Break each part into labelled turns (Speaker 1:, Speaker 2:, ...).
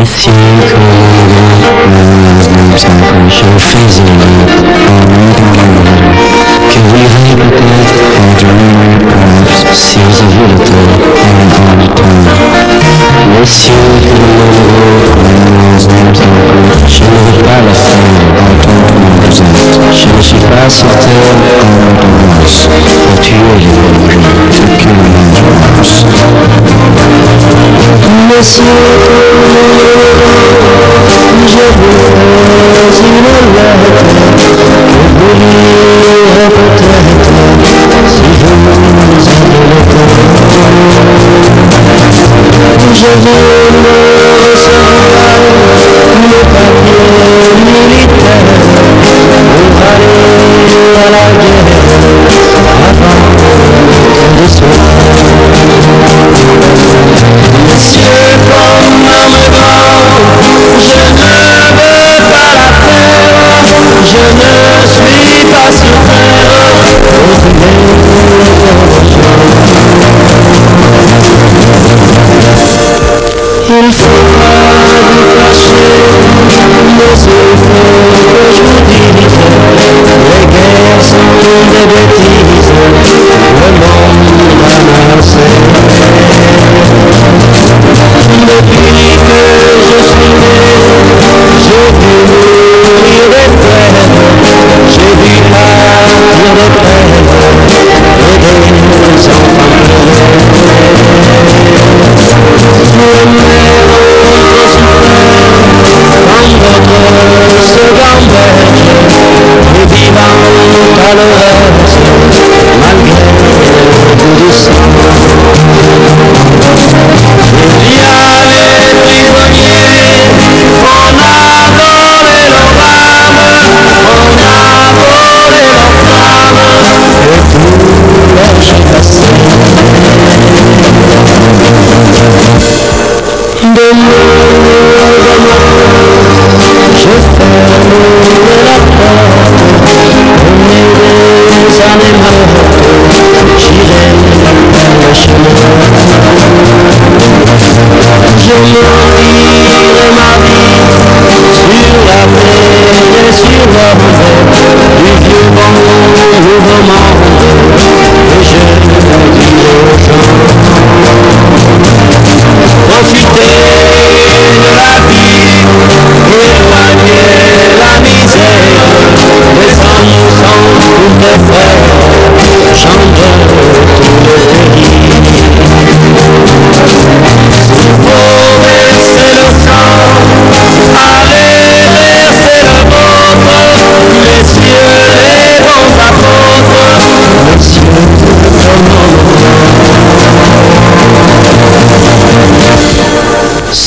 Speaker 1: Messieurs, commandants, je fais un que vous lirez peut-être en dream perhaps si vous avez le temps en du temps. Messieurs, commandants, je n'aurai pas la fin d'entendre comment vous êtes. Je ne suis pas sur terre en tendance pour tuer les hommes tel que le monde pense. Messieurs, je vous fais une lettre que vous lirez peut-être Je veux recevoir le papier militaire pour aller à la guerre avant de soir. Monsieur comme un grand, je ne veux pas la faire, je ne suis pas sur terre, dise, les guerres sont des bêtises, le monde ramassé. Depuis que je suis né, j'ai vu mourir des frères, j'ai vu partir des pères et des enfants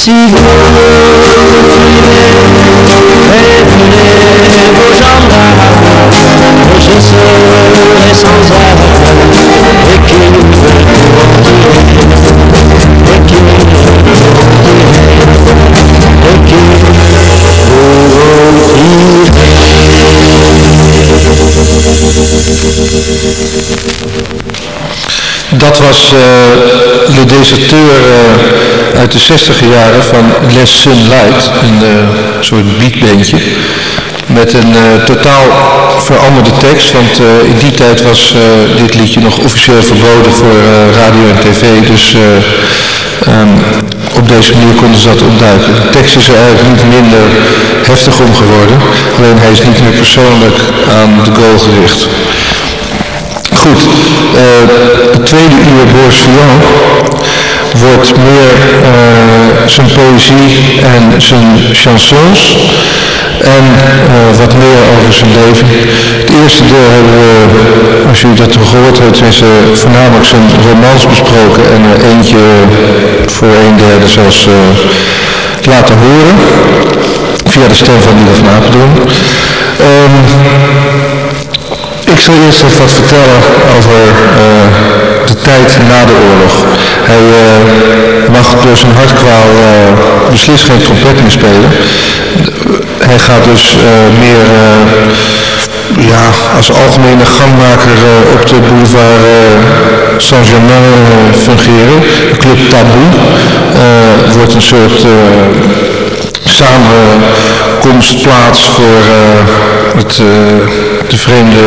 Speaker 1: receive
Speaker 2: Dat was eh, Le Deserteur eh, uit de 60 jaren van Les Sunlight, een eh, soort beatbandje. Met een totaal veranderde tekst, want in die tijd was dit liedje nog officieel verboden voor radio en tv. Dus eh, ehm, op deze manier konden ze dat ontduiken. De tekst is er eigenlijk niet minder heftig om geworden, alleen hij is niet meer persoonlijk aan de goal gericht. Goed, eh, het tweede uur Boris Vian wordt meer eh, zijn poëzie en zijn chansons en eh, wat meer over zijn leven. Het eerste deel hebben we, als jullie dat gehoord hebben, tenminste voornamelijk zijn romans besproken en er eentje voor een derde zelfs eh, laten horen via de stem van Lieve van Apeldoorn. Ik zal eerst even wat vertellen over eh, de tijd na de oorlog. Hij eh, mag door zijn hartkwaal eh, beslist geen trompet meer spelen. Hij gaat dus meer ja, als algemene gangmaker op de boulevard Saint-Germain fungeren. De club Taboe wordt een soort samenkomstplaats voor het, de vreemde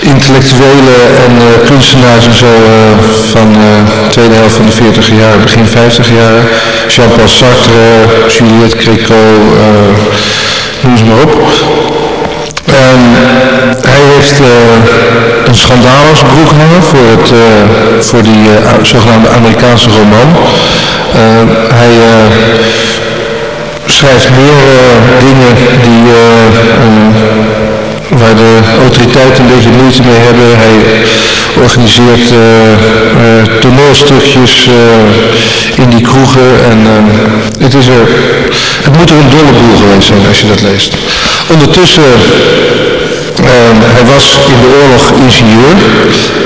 Speaker 2: intellectuelen en kunstenaars en zo van de tweede helft van de 40 jaar, begin 50 jaar. Jean-Paul Sartre, Juliette Créco, noem ze maar op. En hij heeft uh, een schandaal als voor, het, uh, voor die uh, zogenaamde Amerikaanse roman. hij schrijft meer dingen die, autoriteiten een beetje moeite mee hebben. Hij organiseert toneelstukjes in die kroegen en het, is er, het moet er een dolle boel geweest zijn als je dat leest. Ondertussen, uh, hij was in de oorlog ingenieur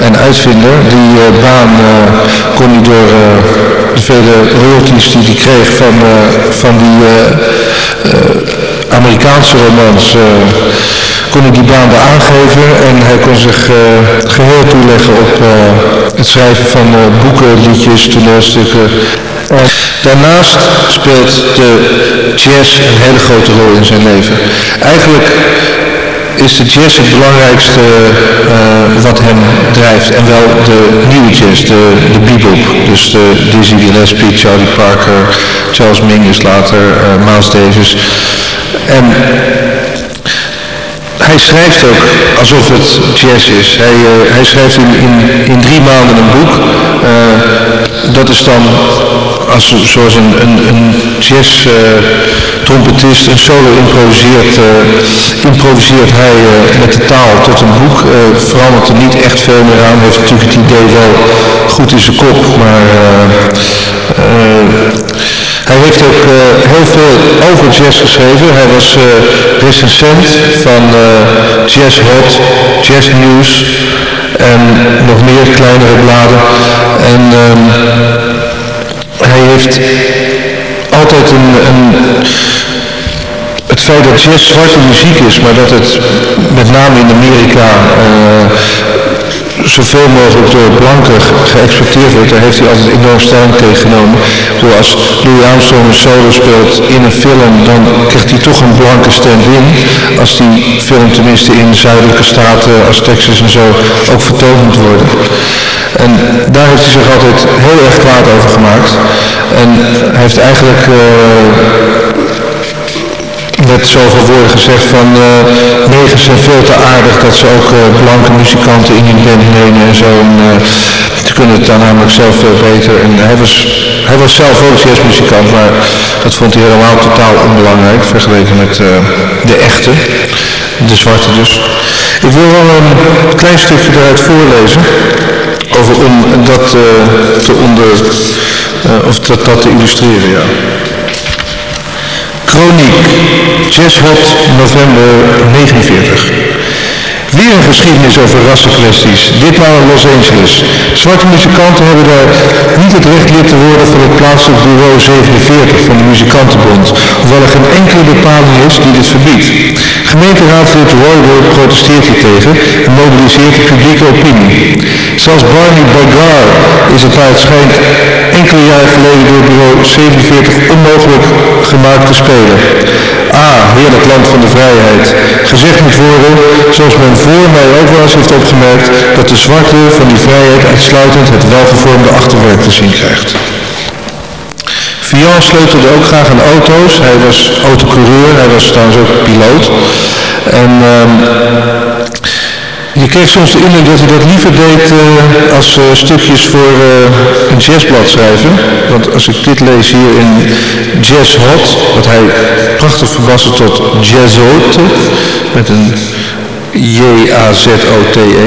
Speaker 2: en uitvinder. Die uh, baan uh, kon hij door de vele royalties die hij kreeg van, van die Amerikaanse romans kon hij die baan aangeven en hij kon zich geheel toeleggen op het schrijven van boeken, liedjes, toneelstukken Daarnaast speelt de jazz een hele grote rol in zijn leven. Eigenlijk is de jazz het belangrijkste uh, wat hem drijft. En wel de nieuwe jazz, de, de bebop. Dus de Dizzy Gillespie, Charlie Parker, Charles Mingus later, uh, Miles Davis. En hij schrijft ook alsof het jazz is. Hij, uh, hij schrijft in, in, in, drie maanden een boek. dat is dan als, zoals een, een, een jazz uh, trompetist een solo improviseert, uh, improviseert hij uh, met de taal tot een boek. verandert er niet echt veel meer aan. Heeft natuurlijk het idee wel goed in zijn kop, maar hij heeft ook heel veel over jazz geschreven. Hij was recensent van Jazz Hot, Jazz News en nog meer kleinere bladen. En ehm, hij heeft altijd een, een, het feit dat jazz zwarte muziek is, maar dat het met name in Amerika uh, zoveel mogelijk door blanken geëxporteerd wordt, daar heeft hij altijd enorm stelling tegenomen. Door als Louis Armstrong een solo speelt in een film, dan krijgt hij toch een blanke stand-in. Als die film tenminste in zuidelijke staten als Texas en zo ook vertoond moet worden. En daar heeft hij zich altijd heel erg kwaad over gemaakt. En hij heeft eigenlijk uh, met zoveel woorden gezegd van uh, negers zijn veel te aardig dat ze ook uh, blanke muzikanten in hun band nemen en zo. En, ze kunnen het dan namelijk zelf veel beter. En hij was, hij was zelf ook jazzmuzikant, maar dat vond hij helemaal totaal onbelangrijk vergeleken met de echte, de zwarte dus. Ik wil wel een klein stukje eruit voorlezen over om dat te onder, of dat, dat te illustreren, ja. Chroniek, Jazz Hot, november 49. Weer een geschiedenis over rassenkwesties, ditmaal in Los Angeles. Zwarte muzikanten hebben daar niet het recht lid te worden van het plaatselijk bureau 47 van de Muzikantenbond, hoewel er geen enkele bepaling is die dit verbiedt. Gemeenteraadlid Royal protesteert hiertegen en mobiliseert de publieke opinie. Zelfs Barney Bagar is het naar het schijnt enkele jaren geleden door bureau 47 onmogelijk gemaakt te spelen. Ah, heerlijk land van de vrijheid. Gezegd moet worden, zoals men voor mij ook wel eens heeft opgemerkt, dat de zwarte van die vrijheid uitsluitend het welgevormde achterwerk te zien krijgt. Vian sleutelde ook graag aan auto's. Hij was autocoureur, hij was trouwens ook piloot. En um, je kreeg soms de indruk dat hij dat liever deed uh, als uh, stukjes voor uh, een jazzblad schrijven. Want als ik dit lees hier in Jazz Hot, wat hij prachtig verbassen tot Jazzote, met een J-A-Z-O-T-E,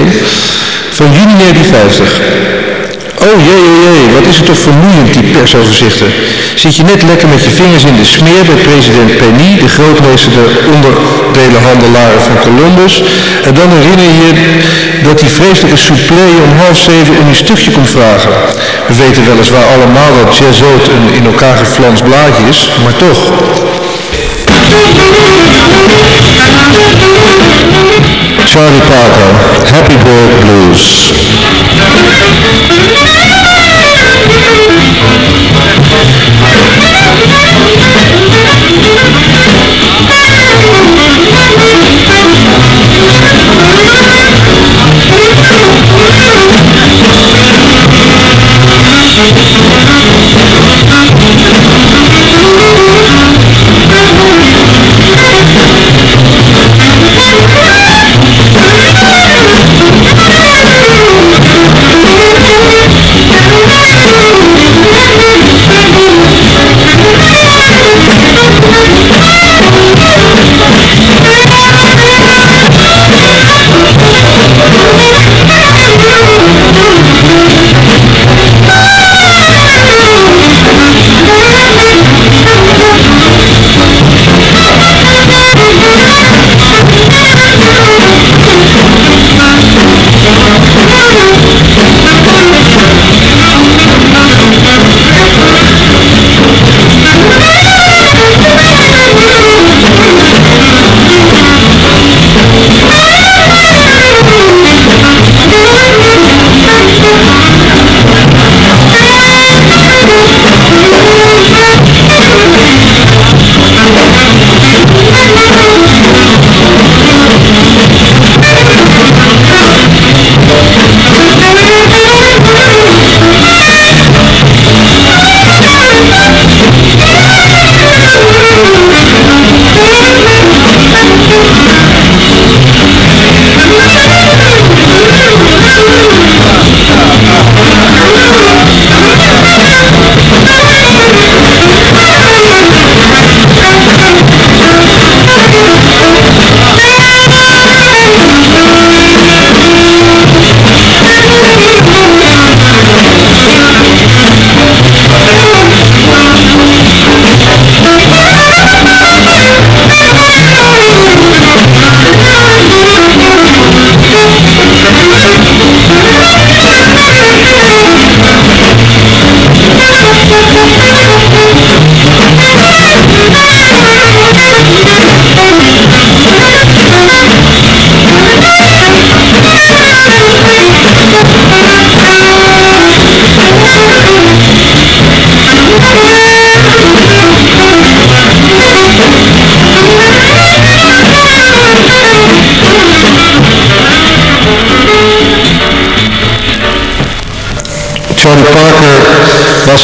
Speaker 2: van juni 1950. Oh jee, jee, jee, wat is het toch vermoeiend, die persoverzichten. Zit je net lekker met je vingers in de smeer bij president Penny, de grootmeester de onderdelenhandelaren van Columbus. En dan herinner je je dat die vreselijke souplé om half zeven om je stukje komt vragen. We weten weliswaar allemaal dat Jazzot een in elkaar geflanst blaadje is, maar toch. Charlie Parker, Happy Bird Blues.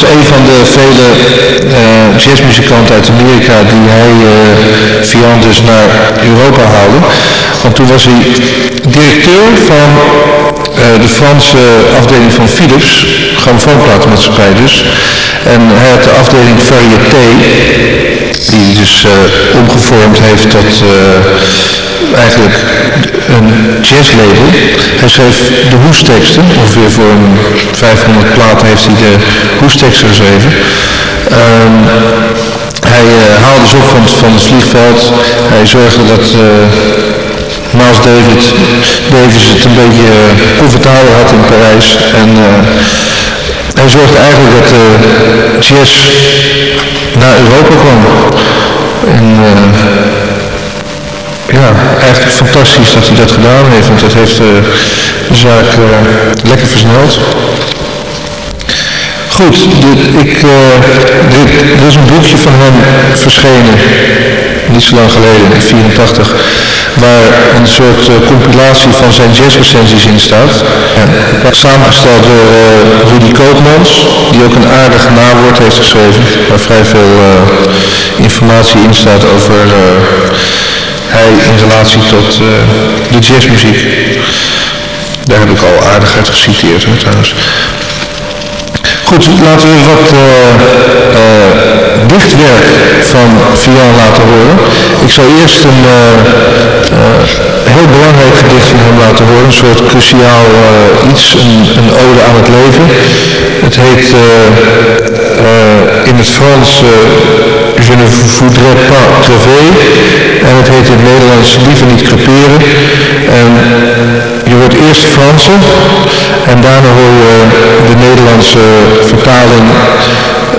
Speaker 2: Was een van de vele uh, jazzmuzikanten uit Amerika die hij, uh, Vian, dus naar Europa haalde. Want toen was hij directeur van de Franse afdeling van Philips, grammofoonplatenmaatschappij dus. En hij had de afdeling Variété, die dus uh, omgevormd heeft tot uh, eigenlijk een jazzlabel. Hij schreef de hoesteksten, ongeveer voor een 500 platen heeft hij de hoesteksten geschreven. Um, hij haalde ze op van, van het vliegveld. Hij zorgde dat Miles David, Davis het een beetje comfortabel had in Parijs. En hij zorgde eigenlijk dat jazz naar Europa kwam. En ja, eigenlijk fantastisch dat hij dat gedaan heeft, want dat heeft de zaak lekker versneld. Goed, dit, ik, dit is een boekje van hem verschenen, niet zo lang geleden, in 84 waar een soort uh, compilatie van zijn jazzrecensies in staat. Ja. Samengesteld door uh, Rudy Koopmans, die ook een aardig nawoord heeft geschreven, waar vrij veel informatie in staat over hij in relatie tot de jazzmuziek. Daar heb ik al aardig uit geciteerd trouwens. Goed, laten we wat uh, uh, dichtwerk van Vian laten horen. Ik zal eerst een uh, heel belangrijk gedicht van hem laten horen, een soort cruciaal iets, een, een, ode aan het leven. Het heet in het Frans Je ne voudrais pas crever en het heet in het Nederlands Liever niet creperen. En je hoort eerst Franse en daarna hoor je de Nederlandse vertaling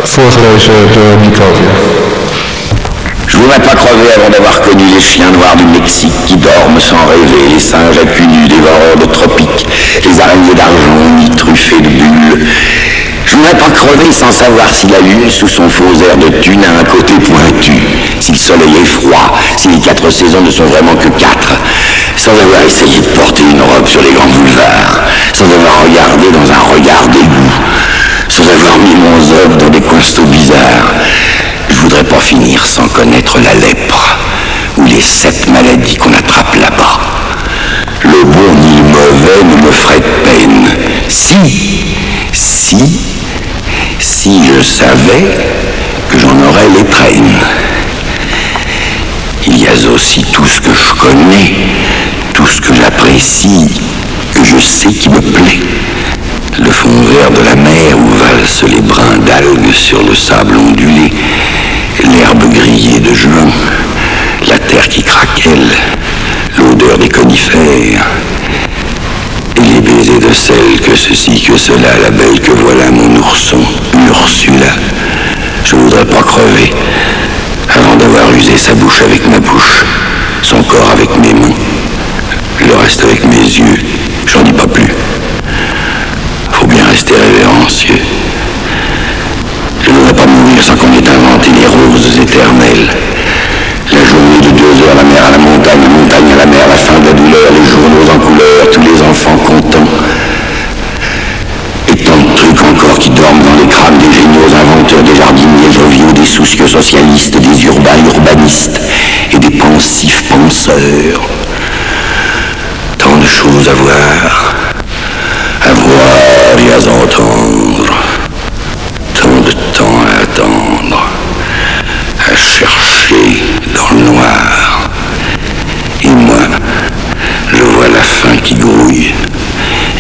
Speaker 2: voorgelezen door Nico.
Speaker 3: Je voudrais pas crever avant d'avoir connu les chiens noirs du Mexique qui dorment sans rêver, les singes à cul nu dévoreurs de tropiques, les araignées d'argent truffées de bulles. Je voudrais pas crever sans savoir si la lune, sous son faux air de thune, a un côté pointu, si le soleil est froid, si les quatre saisons ne sont vraiment que quatre, sans avoir essayé de porter une robe sur les grands boulevards, sans avoir regardé dans un regard d'égout, sans avoir mis mon zob dans des constats bizarres. Je voudrais pas finir sans connaître la lèpre ou les sept maladies qu'on attrape là-bas. Le bon ni le mauvais ne me ferait de peine. Si, si, si je savais que j'en aurais les traînes. Il y a aussi tout ce que je connais, tout ce que j'apprécie, que je sais qui me plaît. Le fond vert de la mer où valsent les brins d'algues sur le sable ondulé, l'herbe grillée de juin, la terre qui craquelle, l'odeur des conifères, les baisers de sel que ceci, que cela, la belle que voilà mon ourson, Ursula. Je voudrais pas crever avant d'avoir usé sa bouche avec ma bouche, son corps avec mes mains, le reste avec mes yeux. J'en dis pas plus. Faut bien rester révérencieux. Je ne voudrais pas mourir sans qu'on ait inventé les roses éternelles. La journée de deux heures, la mer à la montagne, la montagne à la mer, la les journaux en couleur, tous les enfants contents. Et tant de trucs encore qui dorment dans les crânes des géniaux inventeurs, des jardiniers joviaux, des soucieux socialistes, des urbains urbanistes et des pensifs penseurs. Tant de choses à voir, à voir et à entendre.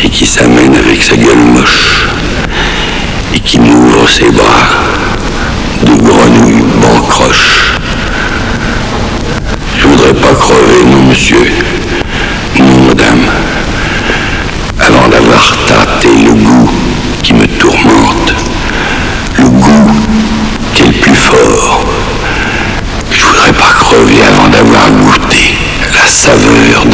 Speaker 3: Qui s'amène avec sa gueule moche et qui m'ouvre ses bras de grenouille bancroche. Je voudrais pas crever, non monsieur, non madame, avant d'avoir tâté le goût qui me tourmente, le goût qui est le plus fort. Je voudrais pas crever avant d'avoir goûté la saveur.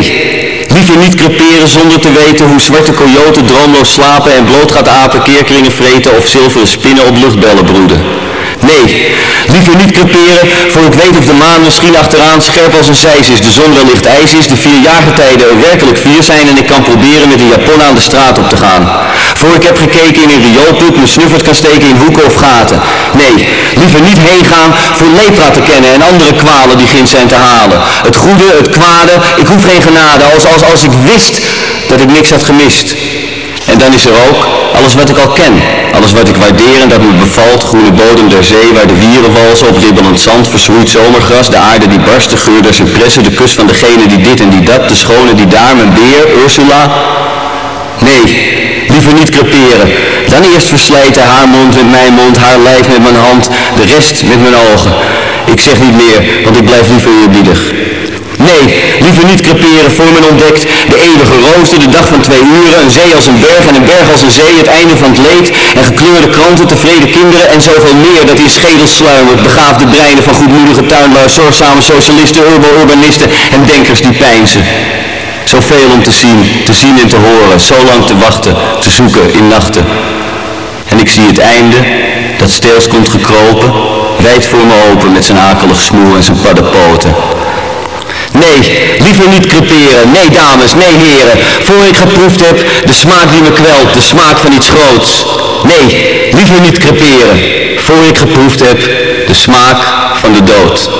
Speaker 4: Nee, liever niet creperen zonder te weten hoe zwarte coyoten droomloos slapen en bloot gaat apen, keerkringen vreten of zilveren spinnen op luchtbellen broeden. Nee, liever niet creperen, voor ik weet of de maan misschien achteraan scherp als een zeis is, de zon wellicht ijs is, de vier jaargetijden er werkelijk vier zijn en ik kan proberen met een japon aan de straat op te gaan. Voor ik heb gekeken in een rioolput, me snuffert kan steken in hoeken of gaten. Nee, liever niet heen gaan voor lepra te kennen en andere kwalen die ginds zijn te halen. Het goede, het kwade, ik hoef geen genade, als, als, als ik wist dat ik niks had gemist. En dan is er ook alles wat ik al ken. Alles wat ik waardeer en dat me bevalt. Groene bodem der zee waar de wieren walsen op ribbelend zand. Verschroeid zomergras. De aarde die barst. De geur der cypressen. De kus van degene die dit en die dat. De schone die daar. Mijn beer. Ursula. Nee, liever niet creperen. Dan eerst verslijten haar mond met mijn mond. Haar lijf met mijn hand. De rest met mijn ogen. Ik zeg niet meer, want ik blijf liever eerbiedig. Nee, liever niet creperen voor men ontdekt de eeuwige rooster, de dag van twee uren, een zee als een berg en een berg als een zee, het einde van het leed en gekleurde kranten, tevreden kinderen en zoveel meer dat in schedels sluimert, begaafde breinen van goedmoedige tuinluis, zorgzame socialisten, urban-urbanisten en denkers die pijnzen. Zoveel om te zien, te zien en te horen, zo lang te wachten, te zoeken in nachten. En ik zie het einde, dat steels komt gekropen, wijd voor me open met zijn akelig smoel en zijn paddenpoten. Nee, liever niet creperen. Nee, dames, nee, heren. Voor ik geproefd heb de smaak die me kwelt, de smaak van iets groots. Nee, liever niet creperen. Voor ik geproefd heb de smaak van de dood.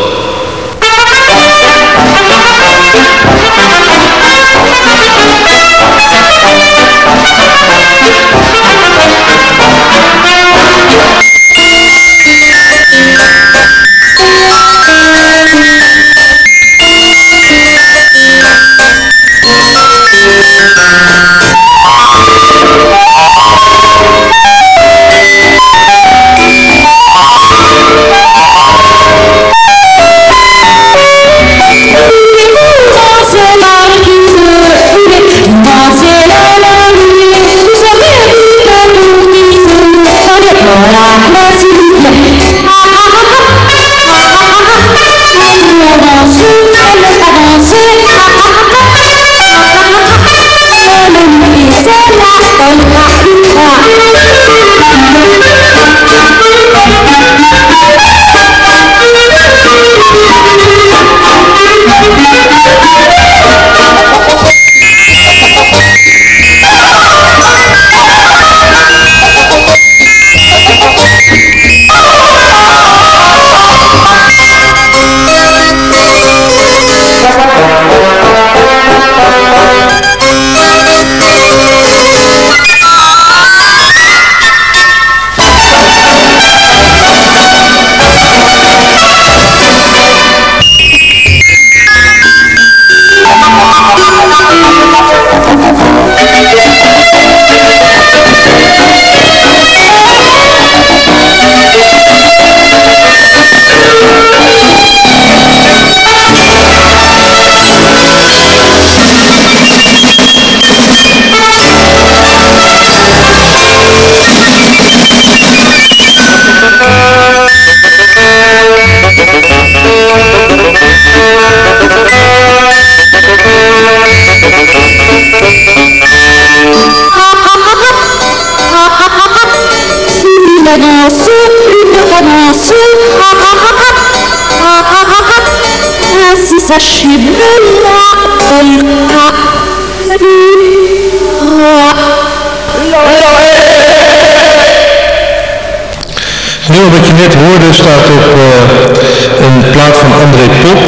Speaker 2: Net hoorde staat op uh, een plaat van André Pop,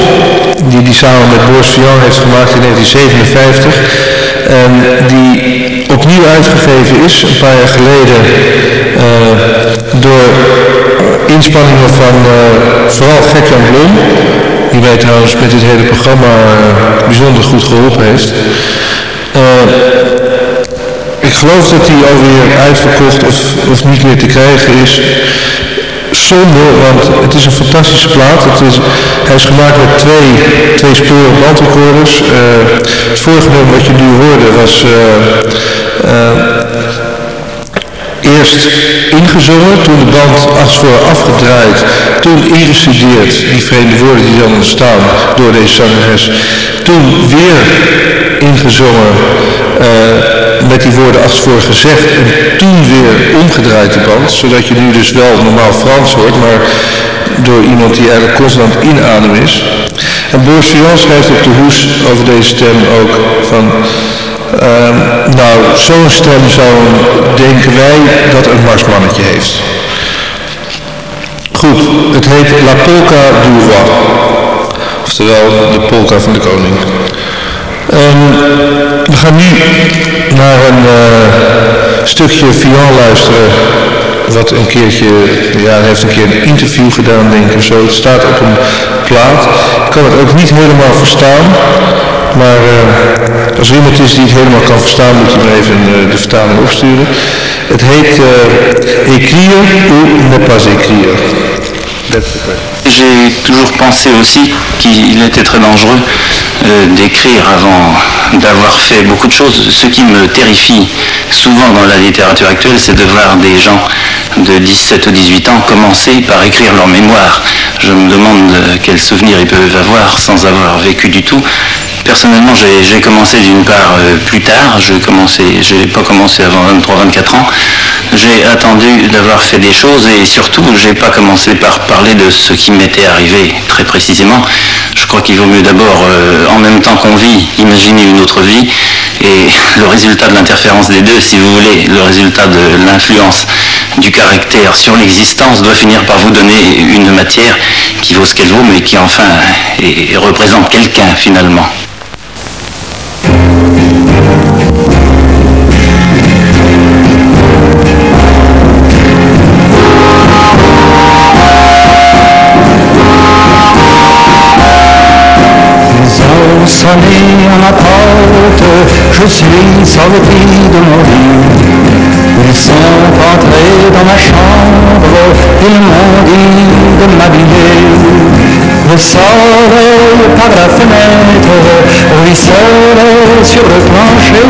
Speaker 2: die die samen met Boris Vian heeft gemaakt in 1957. En die opnieuw uitgegeven is, een paar jaar geleden, uh, door inspanningen van uh, vooral Gert-Jan Blom, die mij trouwens met dit hele programma bijzonder goed geholpen heeft. ik geloof dat hij alweer uitverkocht of, of niet meer te krijgen is zonde, want het is een fantastische plaat. Het is, hij is gemaakt met twee, twee sporen bandrecorders. Uh, het vorige wat je nu hoorde was uh, uh, eerst ingezongen, toen de band voor afgedraaid, toen ingestudeerd, die vreemde woorden die dan ontstaan door deze zangeres, toen weer ingezongen uh, met die woorden achtervoor gezegd en toen weer omgedraaid de band, zodat je nu dus wel normaal Frans hoort, maar door iemand die eigenlijk constant inademen is. En Boris schrijft op de hoes over deze stem ook van Ehm, nou, zo'n stem zou, denken wij, dat een marsmannetje heeft. Goed, het heet La Polka du Roi. Oftewel, de polka van de koning. Um, we gaan nu naar een uh, stukje Vian luisteren. Wat een keertje, ja, hij heeft een keer een interview gedaan, denk ik, zo. Het staat op een plaat. Ik kan het ook niet helemaal verstaan. Maar uh, als er iemand is die het helemaal kan verstaan, moet je me even uh, de vertaling opsturen. Het heet uh, Écrire ou ne pas écrire.
Speaker 5: J'ai toujours pensé aussi qu'il était très dangereux euh, d'écrire avant d'avoir fait beaucoup de choses. Ce qui me terrifie souvent dans la littérature actuelle, c'est de voir des gens de 17 ou 18 ans commencer par écrire leur mémoire. Je me demande quels souvenirs ils peuvent avoir sans avoir vécu du tout personnellement, j'ai commencé d'une part euh, plus tard. Je n'ai pas commencé avant 23-24 ans. J'ai attendu d'avoir fait des choses et surtout, j'ai pas commencé par parler de ce qui m'était arrivé très précisément. Je crois qu'il vaut mieux d'abord, euh, en même temps qu'on vit, imaginer une autre vie et le résultat de l'interférence des deux, si vous voulez, le résultat de l'influence du caractère sur l'existence doit finir par vous donner une matière qui vaut ce qu'elle vaut, mais qui enfin représente quelqu'un finalement.
Speaker 1: Sonné à ma porte, je suis sorti de mon lit. Ils sont entrés dans ma chambre, ils m'ont dit de m'habiller. Le soleil par la fenêtre ruisselait sur le plancher.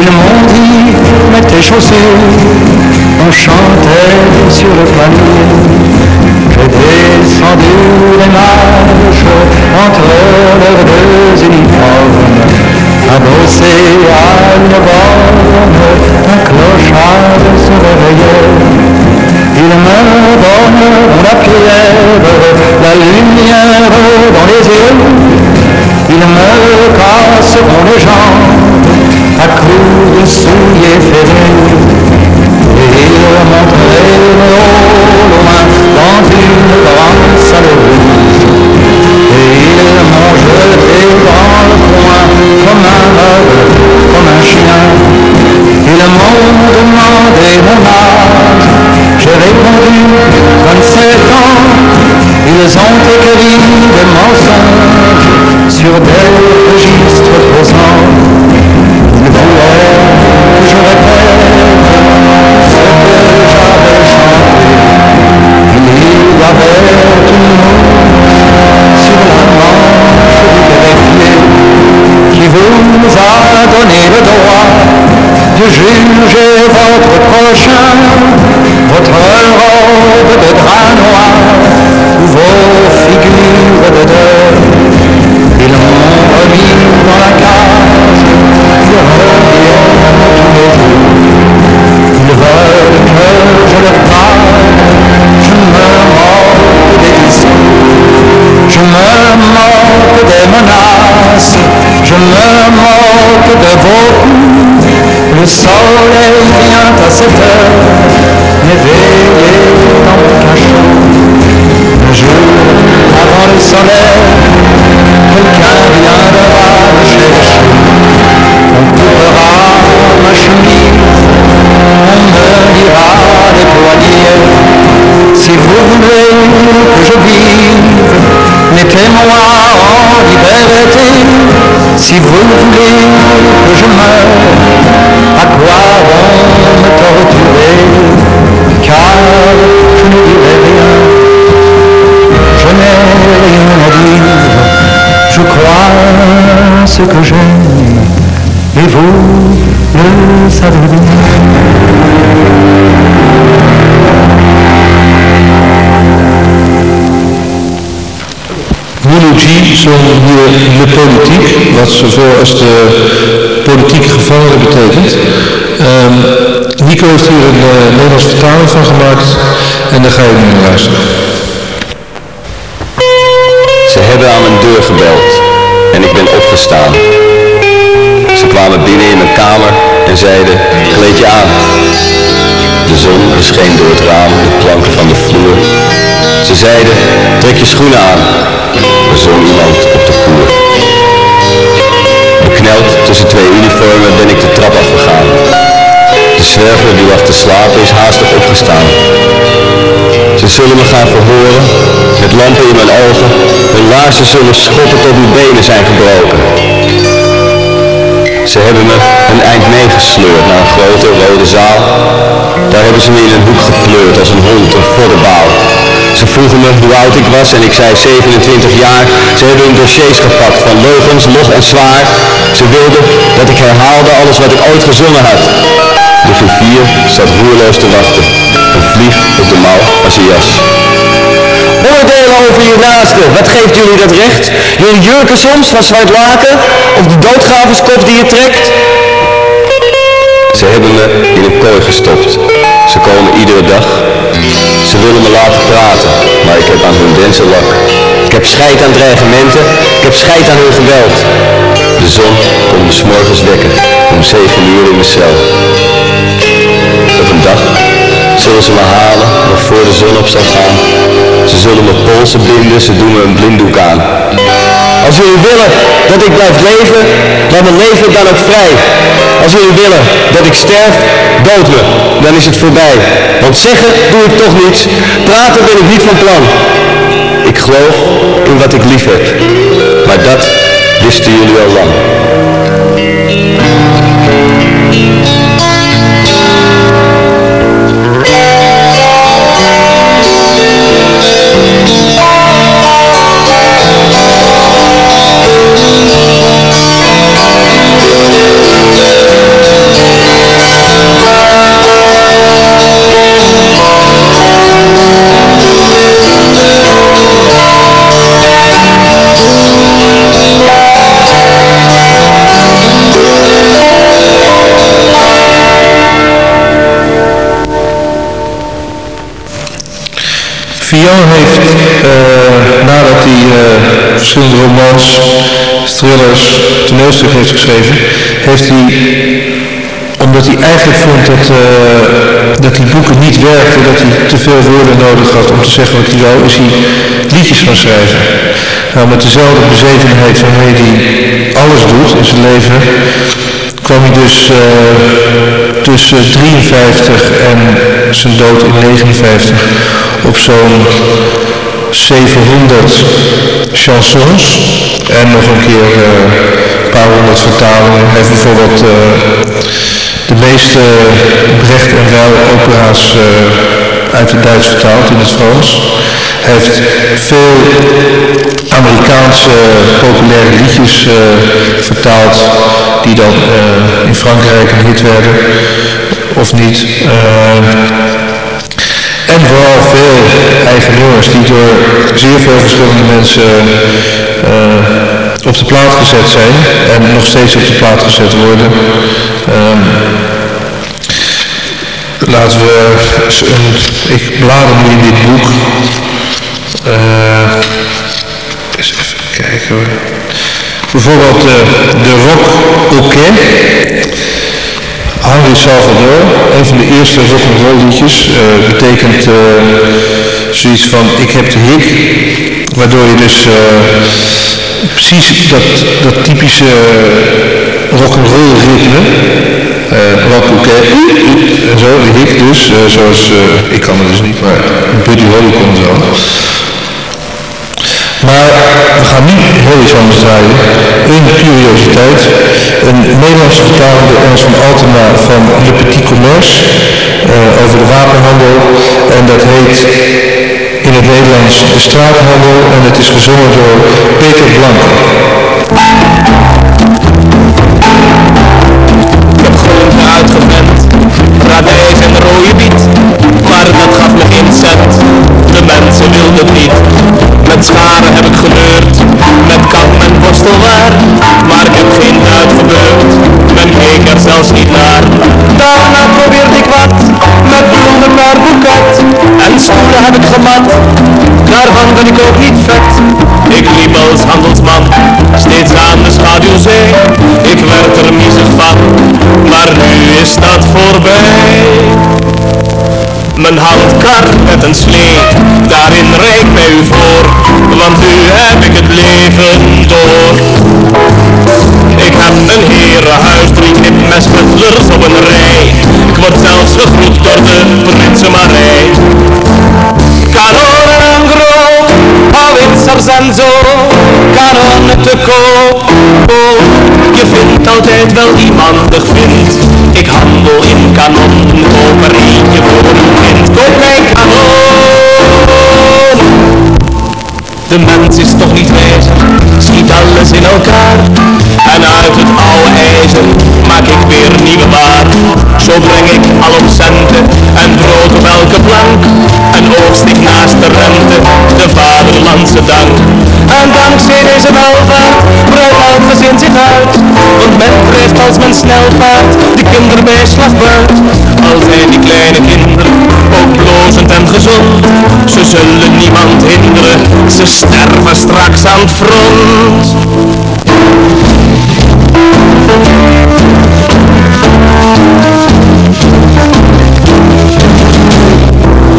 Speaker 1: Ils m'ont dit, mets tes chaussures, on chantait sur le panier. J'ai descendu les marches entre leurs deux uniformes, adossé à une borne, un clochard se réveillait. Il me donne la fièvre, la lumière dans les yeux, il me casse dans les jambes, à coups de souliers ferrés. Et il le loin dans une grande salle Et ils m'ont jeté dans le coin comme un meuble, comme un chien. Ils m'ont demandé mon âge, j'ai répondu 27 ans. Ils ont écrit des mensonges sur des registres présents. Vous a donné le droit de juger votre prochain, votre robe de drap noir vos figures de deuil. Ils m'ont remis dans la case, ils reviennent tous les jours. Ils veulent que je leur parle je me moque des je me moque des menaces, je me moque de vos coups. Le soleil vient à cette heure, m'éveiller dans mon cachot. Le jour avant le soleil, quelqu'un viendra me chercher. On coupera ma chemise, on me lira les poignets. Si vous voulez que je vive, mettez-moi. Si vous voulez que je meure, à quoi bon me torturer? Car je ne dirai rien, je n'ai rien à dire. Je crois ce que j'aime, et vous le savez bien.
Speaker 2: Zong hier Le Politique, wat zoveel als de politieke gevangenen betekent. Um, Nico heeft hier een uh, Nederlandse vertaling van gemaakt en daar ga je nu naar luisteren.
Speaker 4: Ze hebben aan mijn deur gebeld en ik ben opgestaan. Ze kwamen binnen in mijn kamer en zeiden, kleed je aan. De zon bescheen door het raam de planken van de vloer. Ze zeiden, trek je schoenen aan. Zong iemand op de koer. Bekneld tussen twee uniformen ben ik de trap afgegaan. De zwerver die lag te slapen is haastig opgestaan. Ze zullen me gaan verhoren, met lampen in mijn ogen. Hun laarzen zullen schoppen tot mijn benen zijn gebroken. Ze hebben me een eind meegesleurd naar een grote rode zaal. Daar hebben ze me in een hoek gepleurd als een hond, een voddenbaal. Ze vroegen me hoe oud ik was en ik zei 27 jaar. Ze hebben hun dossiers gepakt van leugens, log en zwaar. Ze wilden dat ik herhaalde alles wat ik ooit gezongen had. De griffier zat roerloos te wachten. Een vlieg op de mouw van zijn jas. Oordelen over je naaste, wat geeft jullie dat recht? Jullie jurken soms van zwart laken? Of de doodgraverskop die je trekt? Ze hebben me in een kooi gestopt. Ze komen iedere dag. Ze willen me laten praten, maar ik heb aan hun wensen lak. Ik heb scheid aan dreigementen, ik heb scheid aan hun geweld. De zon komt me s'morgens wekken, om zeven uur in mijn cel. Op een dag zullen ze me halen, nog voor de zon op zal gaan. Ze zullen me polsen binden, ze doen me een blinddoek aan. Als jullie willen dat ik blijf leven, laat me leven dan ook vrij. Als jullie willen dat ik sterf, dood me, dan is het voorbij. Want zeggen doe ik toch niets, praten ben ik niet van plan. Ik geloof in wat ik lief heb, maar dat wisten jullie al lang.
Speaker 2: Heeft, uh, nadat hij uh, verschillende romans, thrillers, toneelstukken heeft geschreven, heeft hij, omdat hij eigenlijk vond dat, uh, dat die boeken niet werkten, dat hij te veel woorden nodig had om te zeggen wat hij wou, is hij liedjes gaan schrijven. Nou, met dezelfde bezevenheid waarmee hij alles doet in zijn leven, kwam hij dus tussen 53 en zijn dood in 59 op zo'n 700 chansons en nog een keer uh, een paar honderd vertalingen. Hij heeft bijvoorbeeld uh, de meeste Brecht en Ruil opera's uit het Duits vertaald in het Frans. Heeft veel Amerikaanse populaire liedjes vertaald die dan in Frankrijk een hit werden of niet. En vooral veel eigen die door zeer veel verschillende mensen op de plaat gezet zijn en nog steeds op de plaat gezet worden. Um, laten we een, ik blader nu in dit boek. Uh, eens even kijken hoor. Bijvoorbeeld uh, de Rock Oké. Henry Salvador, een van de eerste rock'n'roll liedjes, uh, betekent zoiets van ik heb de hik, waardoor je dus precies dat, dat typische rock'n'roll ritme, wat bouquet, en zo, de hik dus, zoals, ik kan het dus niet, maar Buddy Holly kon wel. Maar we gaan nu heel iets anders draaien. Een curiositeit. Een Nederlandse vertaling door Ernst van Altena van Le Petit Commerce uh, over de wapenhandel. En dat heet in het Nederlands De Straathandel en het is gezongen door Peter Blank.
Speaker 6: uitgevent en rode biet Maar dat gaf me geen De mensen wilden het niet Met scharen heb ik geleurd, Met katten. Maar ik heb geen duit gebeurd, men keek er zelfs niet naar. Daarna probeerde ik wat, met bloemen per boeket. En stoelen heb ik gemat, daarvan ben ik ook niet vet. Ik liep als handelsman, steeds aan de schaduwzee. Ik werd er miezig van, maar nu is dat voorbij. Mijn handkar met een slee, daarin reik mij u voor, want nu heb ik het leven door. Ik heb een herenhuis, drie knipmesbutlers op een rij. Ik word zelfs gegroet door de prinsenmarij. Kanonnen en groot, howitzers en zo, kanonnen te koop. Oh, je vindt altijd wel iemand vindt. Ik handel in er eentje voor mijn kanon. De mens is toch niet wijzer, schiet alles in elkaar. En uit het oude ijzer maak ik weer nieuwe waar. Zo breng ik al op centen en brood op elke plank. En oogst ik naast de rente de vaderlandse dank. En dankzij deze welvaart breidt elk gezin zich uit. Want men drijft als men snel paard de bij slagbuit. Al zijn die kleine kinderen ook blozend en gezond. Ze zullen niemand hinderen, ze sterven straks aan het front.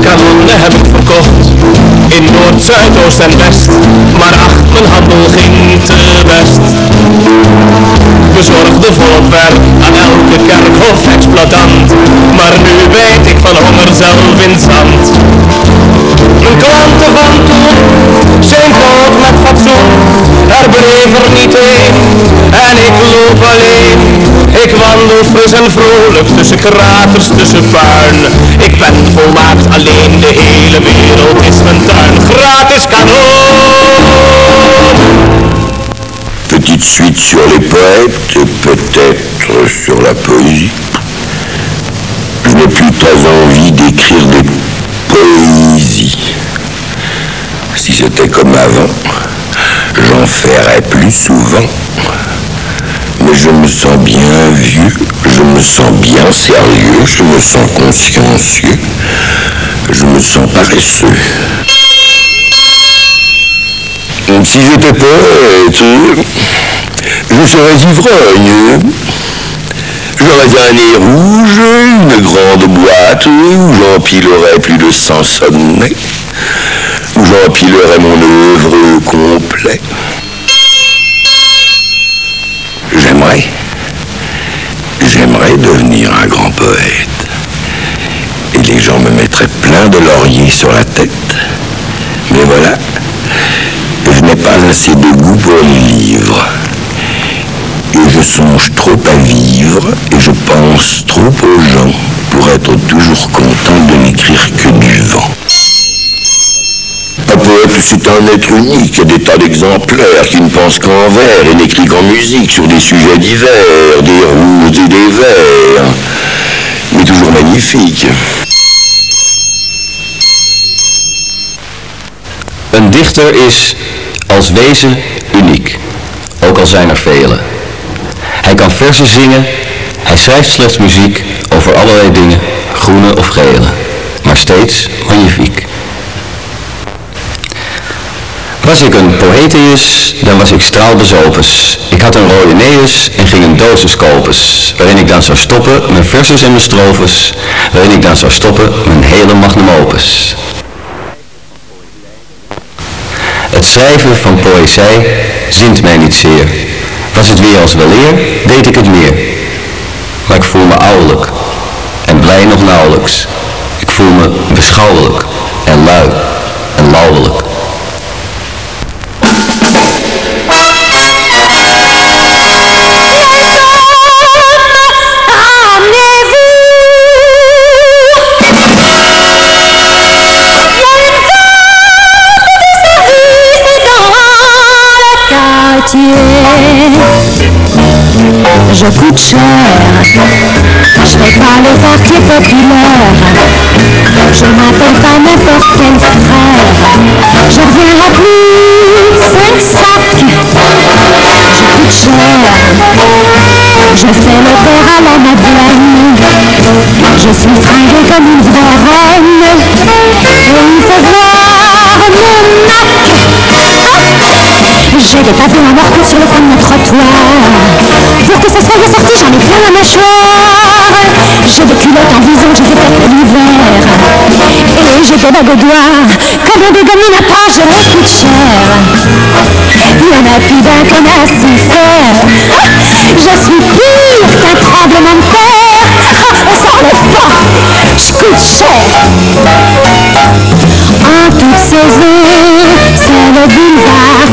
Speaker 6: Kanonnen heb ik verkocht in Noord, Zuid, Oost en West. Maar ach, mijn handel ging te best. Bezorgde volop werk aan elke kerkhof exploitant. Maar nu weet ik van honger zelf in zand. Mijn klanten van toen zijn groot met fatsoen. Er bleef er niet één en ik loop alleen. Ik wandel fris en vrolijk tussen kraters, tussen puin. Ik ben volmaakt alleen, de hele wereld is mijn tuin. Gratis kanon!
Speaker 3: Petite suite sur les poètes, peut-être sur la poésie. Je n'ai plus très envie d'écrire des poésies. Si c'était comme avant, j'en ferais plus souvent. Mais je me sens bien vieux, je me sens bien sérieux, je me sens consciencieux, je me sens paresseux. Si j'étais poète, je serais ivrogne. J'aurais un nez rouge, une grande boîte où j'empilerais plus de 100 sonnets, où j'empilerais mon œuvre complet. J'aimerais, j'aimerais devenir un grand poète. Et les gens me mettraient plein de lauriers sur la tête. Mais voilà, je n'ai pas assez de goût pour les livres. Et je songe trop à vivre et je pense trop aux gens pour être toujours content de n'écrire que du vent. Poète, c'est un être unique, des tas d'exemplaires qui ne pensent qu'en vers et n'écrit qu'en musique sur des sujets divers, des rouges et des verts, mais toujours magnifiques.
Speaker 4: Een dichter is als wezen uniek, ook al zijn er velen. Hij kan versen zingen, hij schrijft slechts muziek over allerlei dingen, groene of gele, maar steeds magnifiek. Was ik een poëteus, dan was ik straalbezopus. Ik had een rode neus en ging een dosis kopus, waarin ik dan zou stoppen mijn verses en mijn strofes, waarin ik dan zou stoppen mijn hele magnum opus. Het schrijven van poëzij zint mij niet zeer. Was het weer als weleer, deed ik het meer. Maar ik voel me ouderlijk en blij nog nauwelijks. Ik voel me beschouwelijk en lui en lauwelijk.
Speaker 7: Coûte cher, je serai pas le quartier populaire. Je m'appelle pas n'importe quel frère. Je reviens plus cinq sacs. Je coûte cher. Je fais le père à la madeleine. Je suis fringuée comme une vraie reine. Et il faut voir mon nac. J'ai des pavés en morceaux sur le coin de mon trottoir. Pour que ça soit ressorti, j'en ai plein la mâchoire. J'ai des culottes en vison, fait pour l'hiver. Et j'ai des bagues au doigt. Comme on dégomme n'a pas, je les coûte cher. Il y en a plus d'un qu'on a su faire. Je suis pire qu'un tremblement de terre. On s'en relève pas, je coûte cher. En toute saison, c'est le boulevard,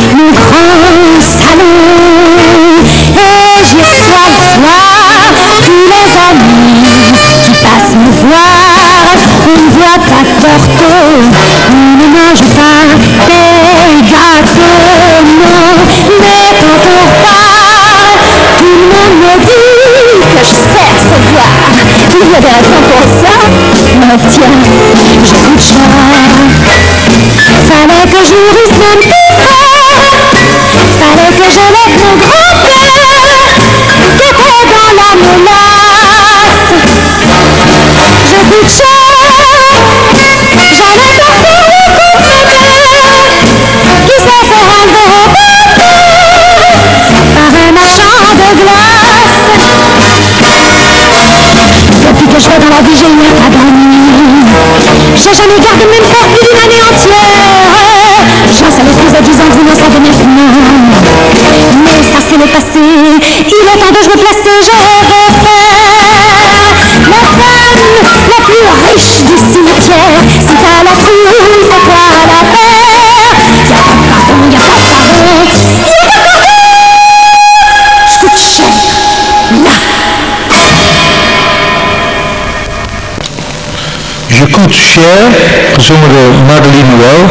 Speaker 7: soir tous les amis qui passent me voir. On ne voit pas on ne mange pas gâteaux, non. Mais quand on tout le monde me dit que je sais recevoir. Il y a des raisons pour ça, mais tiens, coûte cher. Fallait que je nourrisse. Fallait que je je vais dans la vie, j'ai un pas d'ennui. J'ai jamais gardé même pas plus d'une année entière. J'en savais plus à 10 ans, vous n'en savez maintenant. Mais ça c'est le passé, il est temps de je me placer, je refaire. La femme la plus riche du cimetière, si t'as la trouille, c'est toi la paire. Je coûte cher,
Speaker 2: gezongen door Madeleine Noël,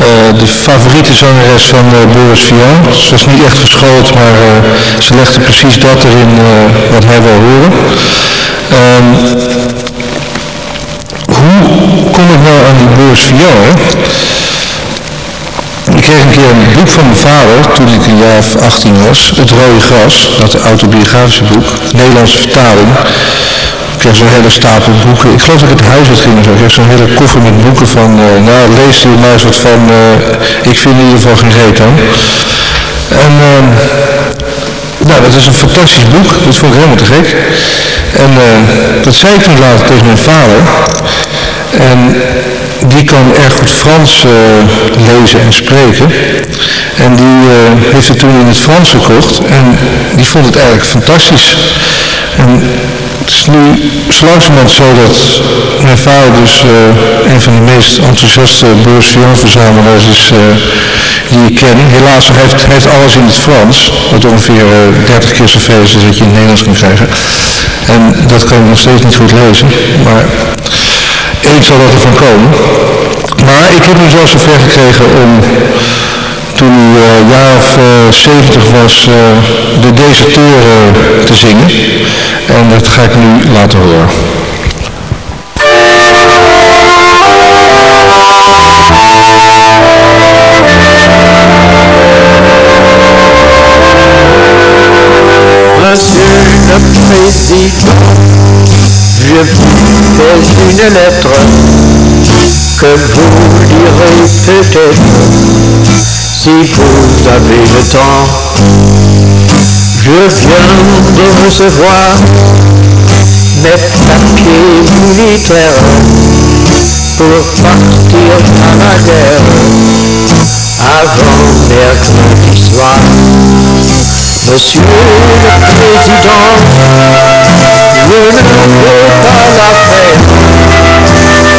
Speaker 2: eh, de favoriete zangeres van eh, Boris Vian. Ze was niet echt geschoold, maar eh, ze legde precies dat erin wat hij wil horen. Ehm, hoe kom ik nou aan die Boris Vian? Ik kreeg een keer een boek van mijn vader, toen ik een jaar of 18 was, Het Rode Gras, dat autobiografische boek, Nederlandse vertaling. Ik kreeg zo'n hele stapel boeken. Ik geloof dat ik het huis uit ging zo. Ik kreeg zo'n hele koffer met boeken van, eh, nou lees hier maar eens wat van, eh, ik vind in ieder geval geen reet aan. En ehm, nou, dat is een fantastisch boek. Dat vond ik helemaal te gek. En eh, dat zei ik toen later tegen mijn vader. En die kan erg goed Frans lezen en spreken. En die heeft het toen in het Frans gekocht. En die vond het eigenlijk fantastisch. En het is nu zo zo dat mijn vader dus eh, een van de meest enthousiaste Boris verzamelaars is eh, die ik ken. Helaas hij heeft alles in het Frans, wat ongeveer eh, 30 keer zoveel is dat je in het Nederlands kan krijgen. En dat kan ik nog steeds niet goed lezen, maar eens zal dat ervan komen. Maar ik heb hem zelfs zover gekregen om toen hij eh, jaar of eh, 70 was, eh, de deserteur eh, te zingen. En dat ga ik nu laten horen.
Speaker 1: Monsieur le Président, je vous une lettre que vous lirez peut-être si vous avez le temps. Je viens de recevoir mes papiers militaires pour partir à la guerre avant mercredi soir. Monsieur le Président, je ne fais pas l'affaire,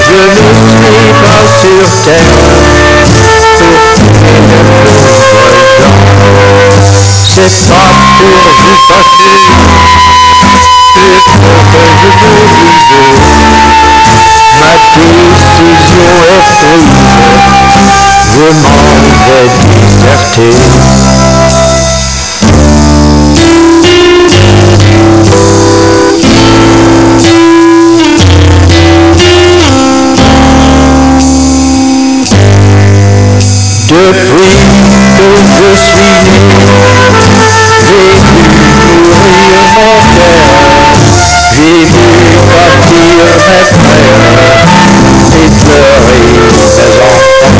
Speaker 1: je ne suis pas sur terre C'est pas pour vous fâcher, c'est pour que je vous dise, ma décision est prise, je m'en vais déserter. Je suis né, j'ai vu mourir mon père, j'ai vu partir mes frères et pleurer mes enfants.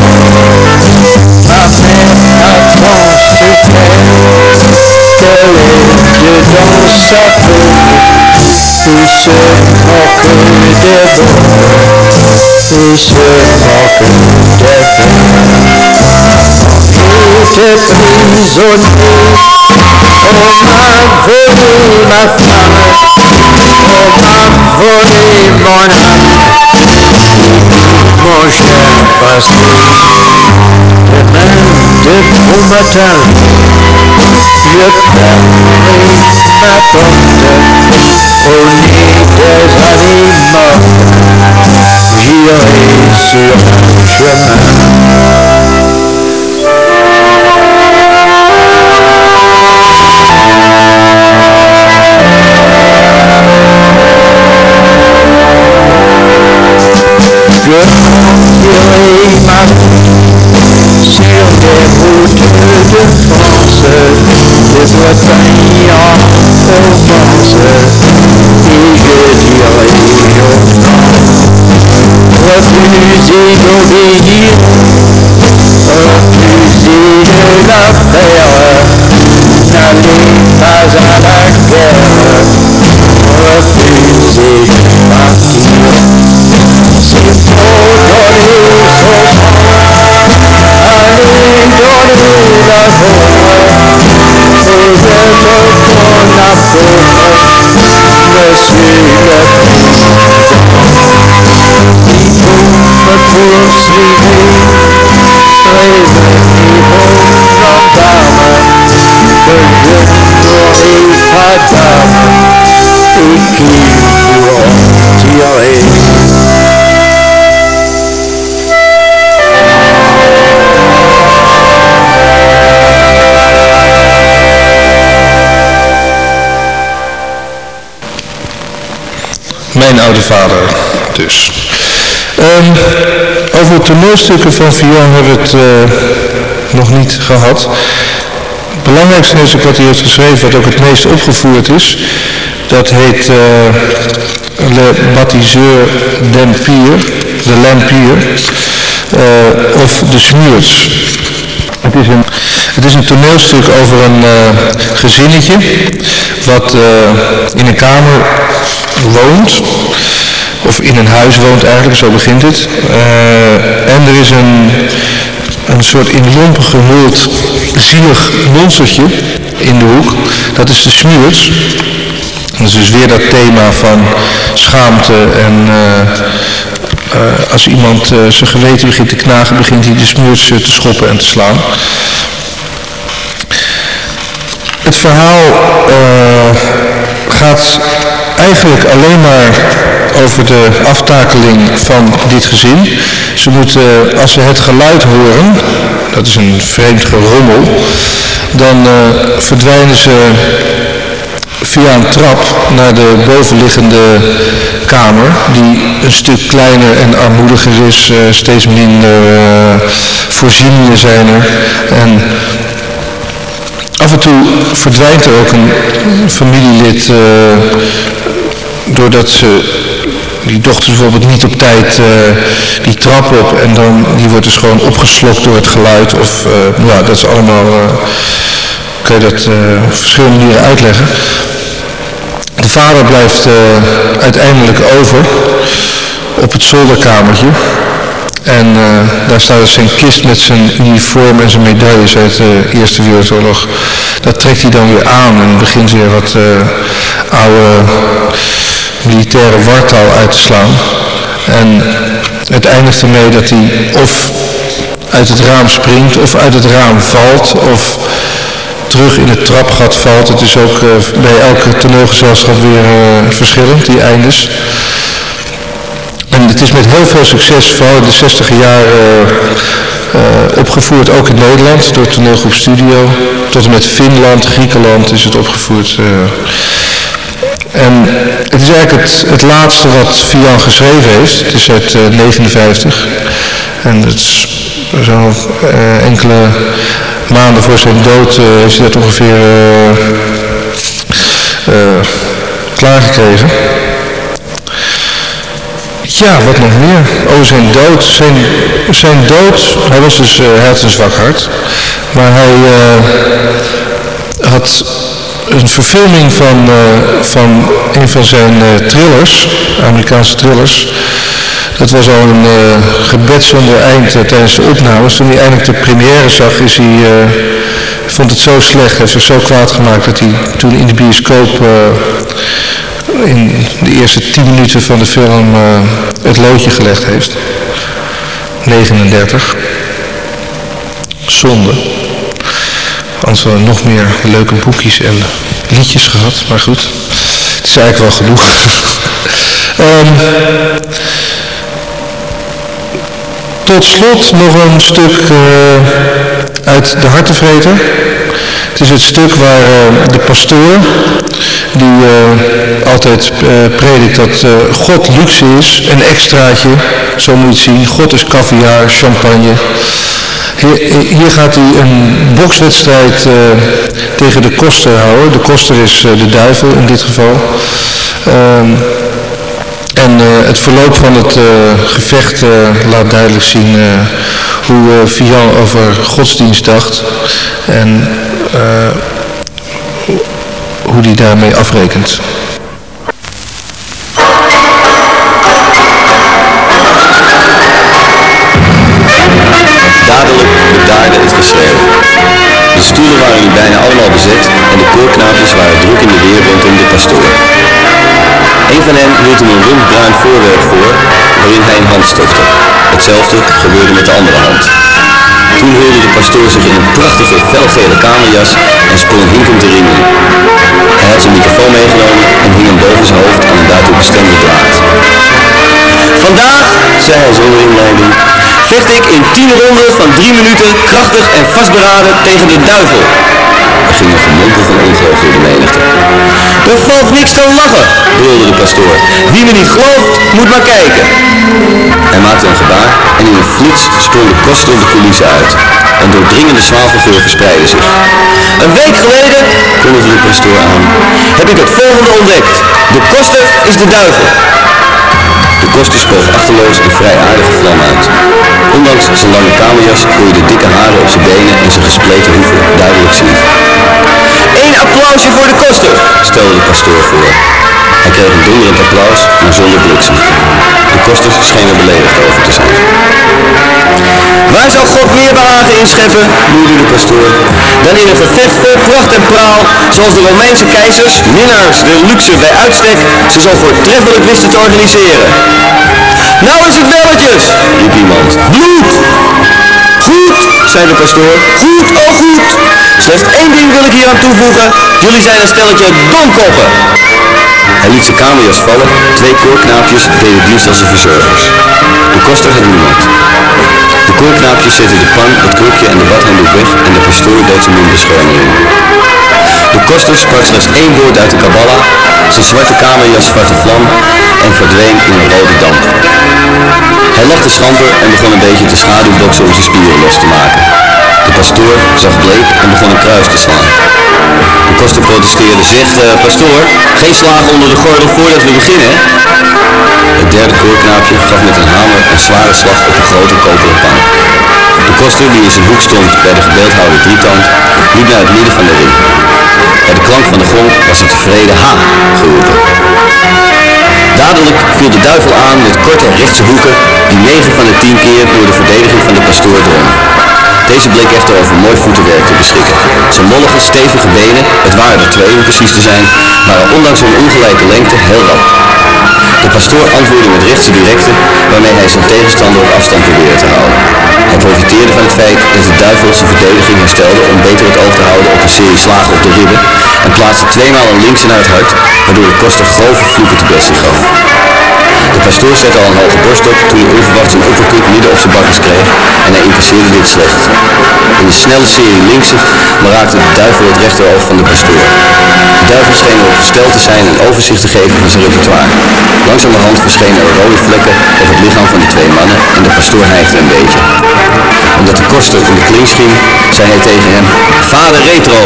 Speaker 1: Ma mère attend souffert qu'elle est dans sa peau et se moque des bons et se moque des J'étais prisonnier, on m'a volé ma femme, on m'a volé mon âme, mon cher pasteur. Demain de bon matin, je fermerai ma porte au nez des mortes. J'irai sur un chemin. Je mentirai ma vie sur les routes de France, de Bretagne en Provence, et je dirai aux gens, refusez d'obéir, refusez de la faire, n'allez pas à la guerre,
Speaker 2: Oude vader dus. Ehm, over de toneelstukken van Vian hebben we het eh, nog niet gehad. Het belangrijkste is wat hij heeft geschreven, wat ook het meest opgevoerd is, dat heet eh, Le Baptiseur d'Empire, de Lampier, eh, of de Smuurs. Het is, een, het is een toneelstuk over een gezinnetje wat in een kamer woont, of in een huis woont eigenlijk, zo begint het. Eh, en er is een, een soort in lompen gehuld zielig monstertje in de hoek. Dat is de snuurts. Dat is dus weer dat thema van schaamte en eh, eh, als iemand zijn geweten begint te knagen, begint hij de snuurts eh, te schoppen en te slaan. Het verhaal gaat eigenlijk alleen maar over de aftakeling van dit gezin. Ze moeten, als ze het geluid horen, dat is een vreemd gerommel, dan eh, verdwijnen ze via een trap naar de bovenliggende kamer, die een stuk kleiner en armoediger is, eh, steeds minder eh, voorzieningen zijn er. En af en toe verdwijnt er ook een familielid eh, doordat ze die dochter bijvoorbeeld niet op tijd eh, die trap op en dan die wordt dus gewoon opgeslokt door het geluid of eh, ja dat is allemaal eh, kan je dat op verschillende manieren uitleggen. De vader blijft uiteindelijk over op het zolderkamertje en daar staat dus zijn kist met zijn uniform en zijn medailles uit de Eerste Wereldoorlog. Dat trekt hij dan weer aan en begint weer wat oude militaire wartaal uit te slaan. En het eindigt ermee dat hij of uit het raam springt of uit het raam valt of terug in het trapgat valt. Het is ook eh, bij elke toneelgezelschap weer eh, verschillend, die eindes. En het is met heel veel succes, vooral in de 60 jaar, eh, eh, opgevoerd, ook in Nederland, door toneelgroep Studio. Tot en met Finland, Griekenland is het opgevoerd. Eh. En het is eigenlijk het, het laatste wat Vian geschreven heeft. Het is uit eh, 59. En het is zo eh, enkele maanden voor zijn dood uh, is hij dat ongeveer klaargekregen. Ja, wat nog meer? Oh, zijn dood. Zijn, zijn dood, hij was dus, uh, hij had een zwak hart. Maar hij had een verfilming van, uh, van een van zijn thrillers, Amerikaanse thrillers. Dat was al een gebed zonder eind tijdens de opnames. Toen hij eindelijk de première zag, is hij, vond het zo slecht, heeft zich zo kwaad gemaakt dat hij toen in de bioscoop in de eerste 10 minuten van de film uh, het loodje gelegd heeft. 39. Zonde. Anders hadden we nog meer leuke boekjes en liedjes gehad. Maar goed, het is eigenlijk wel genoeg. um, tot slot nog een stuk uh, uit de hartenvreter. Het is het stuk waar uh, de pastoor, die uh, altijd predikt dat God luxe is, een extraatje, zo moet je het zien. God is caviar, champagne. Hier, gaat hij een bokswedstrijd tegen de koster houden. De koster is de duivel in dit geval. Ehm, en het verloop van het gevecht laat duidelijk zien hoe Vian over godsdienst dacht. En hoe die daarmee afrekent.
Speaker 4: De stoelen waren bijna allemaal bezet en de koorknaapjes waren druk in de weer rondom de pastoor. Een van hen hield hem een rond bruin voorwerp voor waarin hij een hand stopte. Hetzelfde gebeurde met de andere hand. Toen hulde de pastoor zich in een prachtige felgele kamerjas en sprong hinkend de ring in. Hij had zijn microfoon meegenomen en hing hem boven zijn hoofd aan een daartoe bestemde draad. Vandaag, zei hij zonder inleiding, vecht ik in tien ronden van drie minuten krachtig en vastberaden tegen de duivel. Er ging een gemompel van ongeloof door de menigte. Er valt niks te lachen, brulde de pastoor. Wie me niet gelooft, moet maar kijken. Hij maakte een gebaar en in een flits sprong de koster de coulissen uit. Een doordringende zwavelgeur verspreidde zich. Een week geleden, kondigde de pastoor aan, heb ik het volgende ontdekt. De koster is de duivel. De koster spoog achterloos een vrij aardige vlam uit. Ondanks zijn lange kamerjas kon je de dikke haren op zijn benen en zijn gespleten hoeven duidelijk zien. Eén applausje voor de koster, stelde de pastoor voor. Hij kreeg een donderend applaus, maar zonder bliksem. De koster scheen er beledigd over te zijn. Waar zou God meer behagen inscheppen, loerde de pastoor, dan in een gevecht vol pracht en praal, zoals de Romeinse keizers, minnaars de luxe bij uitstek, ze zo voortreffelijk wisten te organiseren. Nou is het welletjes, riep iemand. Bloed! Goed, zei de pastoor. Goed, oh goed. Slechts één ding wil ik hier aan toevoegen. Jullie zijn een stelletje domkoppen. Hij liet zijn kamerjas vallen. Twee koorknaapjes deden dienst als zijn verzorgers. De koster had niemand. De koorknaapjes zetten de pan, het krukje en de badhanddoek weg en de pastoor deed zijn mondbescherming in. De koster sprak slechts één woord uit de Kabbalah, zijn zwarte kamerjas vatte vlam en verdween in een rode damp. Hij lachte schamper en begon een beetje te schaduwboksen om zijn spieren los te maken. De pastoor zag bleek en begon een kruis te slaan. De koster protesteerde, zeg uh, pastoor, geen slagen onder de gordel voordat we beginnen. Het derde koorknaapje gaf met een hamer een zware slag op een grote koperen pan. De koster, die in zijn hoek stond bij de gebeeldhouwde driekant, liep naar het midden van de ring. Bij de klank van de gong was een tevreden ha geroepen. Dadelijk viel de duivel aan met korte rechtse hoeken die 9 van de 10 keer door de verdediging van de pastoor drongen. Deze bleek echter over mooi voetenwerk te beschikken. Zijn mollige, stevige benen, het waren er twee om precies te zijn, waren ondanks hun ongelijke lengte heel rap. De pastoor antwoordde met rechtse directe, waarmee hij zijn tegenstander op afstand probeerde te houden. Hij profiteerde van het feit dat de duivel zijn verdediging herstelde om beter het oog te houden op een serie slagen op de ribben en plaatste tweemaal een linkse naar het hart, waardoor de koster grove vloeken te beste gaf. De pastoor zette al een hoge borst op toen hij onverwachts een uppercut midden op zijn bakkes kreeg en hij incasseerde dit slecht. In een snelle serie linkse raakte de duivel het rechteroog van de pastoor. De duivel scheen erop gesteld te zijn een overzicht te geven van zijn repertoire. Langzamerhand verschenen er rode vlekken op het lichaam van de twee mannen en de pastoor hijgde een beetje. omdat de koster in de clinch ging, zei hij tegen hem, Vader Retro!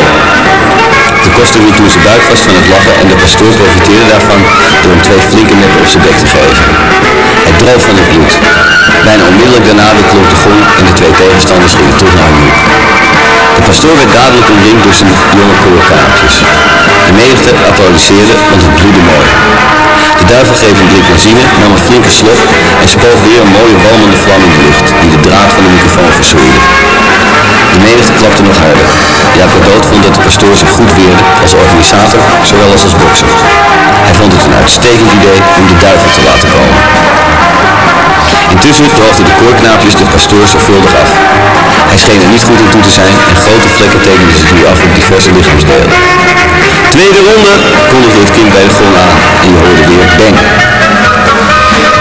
Speaker 4: De koster hield toen zijn buik vast van het lachen en de pastoor profiteerde daarvan door hem twee flinke neppen op zijn bek te geven. Hij droog van het bloed. Bijna onmiddellijk daarna klonk de gong en de twee tegenstanders gingen terug naar hun. De pastoor werd dadelijk omringd door zijn jonge koorkaartjes. De menigte applaudisseerde, want het bloedde mooi. De duivel greep een blik benzine, nam een flinke slok en spoog weer een mooie walmende vlam in de lucht, die de draad van de microfoon versoeide. De menigte klapte nog harder. Jacob Dood vond dat de pastoor zich goed weerde als organisator, zowel als als bokser. Hij vond het een uitstekend idee om de duivel te laten komen. Intussen droogden de koorknaapjes de pastoor zorgvuldig af. Hij scheen er niet goed in toe te zijn en grote vlekken tekenden zich nu af op diverse lichaamsdelen. Tweede ronde, kondigde het kind bij de grond aan en je hoorde weer bang.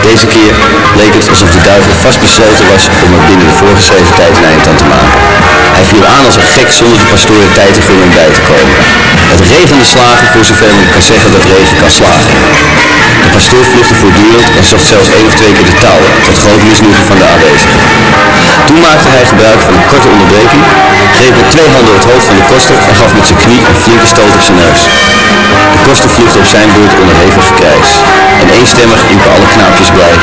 Speaker 4: Deze keer leek het alsof de duivel vastbesloten was om er binnen de voorgeschreven tijd een eind aan te maken. Hij viel aan als een gek zonder de pastoor tijd te gunnen om bij te komen. Het regende slagen voor zover men kan zeggen dat regen kan slagen. De pastoor vluchtte voortdurend en zocht zelfs één of twee keer de touwen, tot groot misnoegen van de aanwezigen. Toen maakte hij gebruik van een korte onderbreking, greep met twee handen het hoofd van de koster en gaf met zijn knie een flinke stoot op zijn neus. De koster vluchtte op zijn beurt onder hevig gekrijs. En eenstemmig riepen alle knaapjes blij.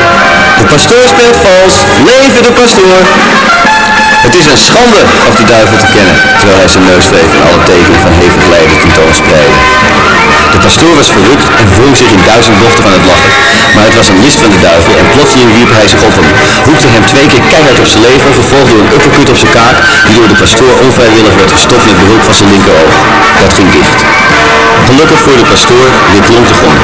Speaker 4: De pastoor speelt vals, leven de pastoor! Het is een schande af de duivel te kennen, terwijl hij zijn neus wreef en alle tekenen van hevig lijden tentoonspreidde. De pastoor was verrukt en wrong zich in duizend bochten van het lachen. Maar het was een list van de duivel en plotseling wierp hij zich op hem, hoekte hem twee keer keihard op zijn leven, gevolgd door een uppercut op zijn kaak, die door de pastoor onvrijwillig werd gestopt met behulp van zijn linkeroog. Dat ging dicht. Gelukkig voor de pastoor weer klonk de gong.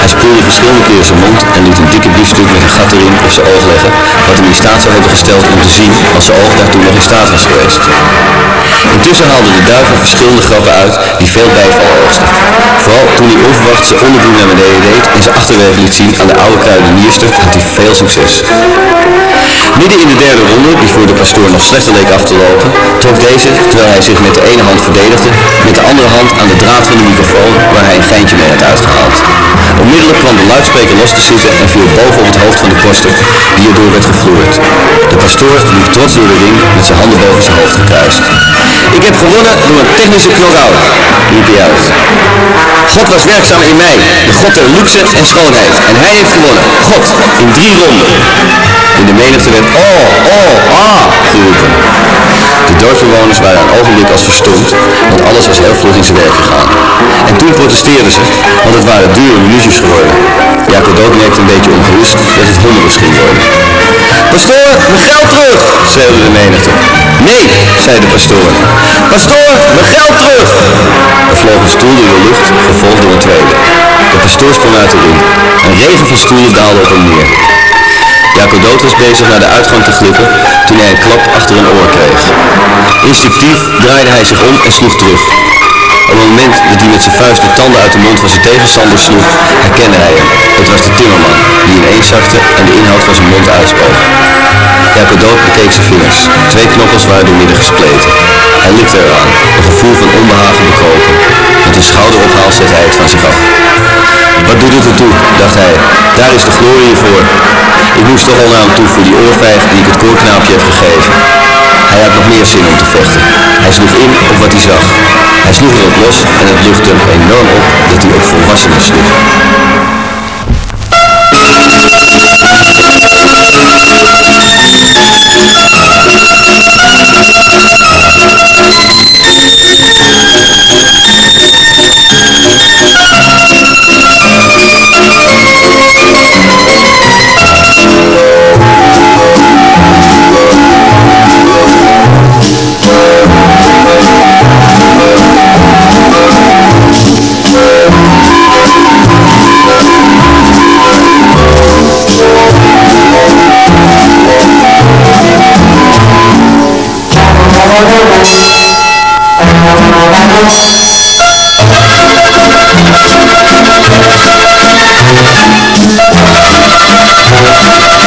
Speaker 4: Hij spoelde verschillende keren zijn mond en liet een dikke biefstuk met een gat erin op zijn oog leggen, wat hem in staat zou hebben gesteld om te zien als zijn oog daartoe nog in staat was geweest. Intussen haalde de duivel verschillende grappen uit die veel bijval oogsten. Vooral toen hij onverwacht zijn onderbroek naar beneden deed en zijn achterwerk liet zien aan de oude kruidenierster, had hij veel succes. Midden in de derde ronde, die voor de pastoor nog slechter leek af te lopen, trok deze, terwijl hij zich met de ene hand verdedigde, met de andere hand aan de draad van de waar hij een geintje mee had uitgehaald. Onmiddellijk kwam de luidspreker los te zitten en viel boven op het hoofd van de koster, die erdoor werd gevloerd. De pastoor liep trots door de ring met zijn handen boven zijn hoofd gekruist. Ik heb gewonnen door een technische knock-out, riep hij uit. God was werkzaam in mij, de God der luxe en schoonheid. En hij heeft gewonnen. God, in drie ronden. In de menigte werd oh, oh, ah geroepen. De dorpsbewoners waren een ogenblik als verstomd, want alles was heel vlug in zijn werk gegaan. En toen protesteerden ze, want het waren dure munities geworden. Jacob Dood merkte een beetje ongerust dat het hondenbos ging worden. Pastoor, mijn geld terug, schreeuwde de menigte. Nee, zei de pastoor. Pastoor, mijn geld terug! Er vloog een stoel door de lucht, gevolgd door een tweede. De pastoor sprong uit de ring. Een regen van stoelen daalde op hem neer. Jacob Dood was bezig naar de uitgang te glippen toen hij een klap achter een oor kreeg. Instinctief draaide hij zich om en sloeg terug. Op het moment dat hij met zijn vuist de tanden uit de mond van zijn tegenstander sloeg, herkende hij hem. Het was de timmerman, die ineenzakte en de inhoud van zijn mond uitspoog. Jacob Dood bekeek zijn vingers. Twee knokkels waren door midden gespleten. Hij likte eraan, een gevoel van onbehagen bekropen. Met een schouderophaal zette hij het van zich af. Wat doet het ertoe, dacht hij, daar is de glorie voor. Ik moest toch al naar hem toe voor die oorvijg die ik het koorknaapje heb gegeven. Hij had nog meer zin om te vechten. Hij sloeg in op wat hij zag. Hij sloeg erop los en het luchtte hem enorm op dat hij ook volwassenen sloeg.
Speaker 8: Thank you.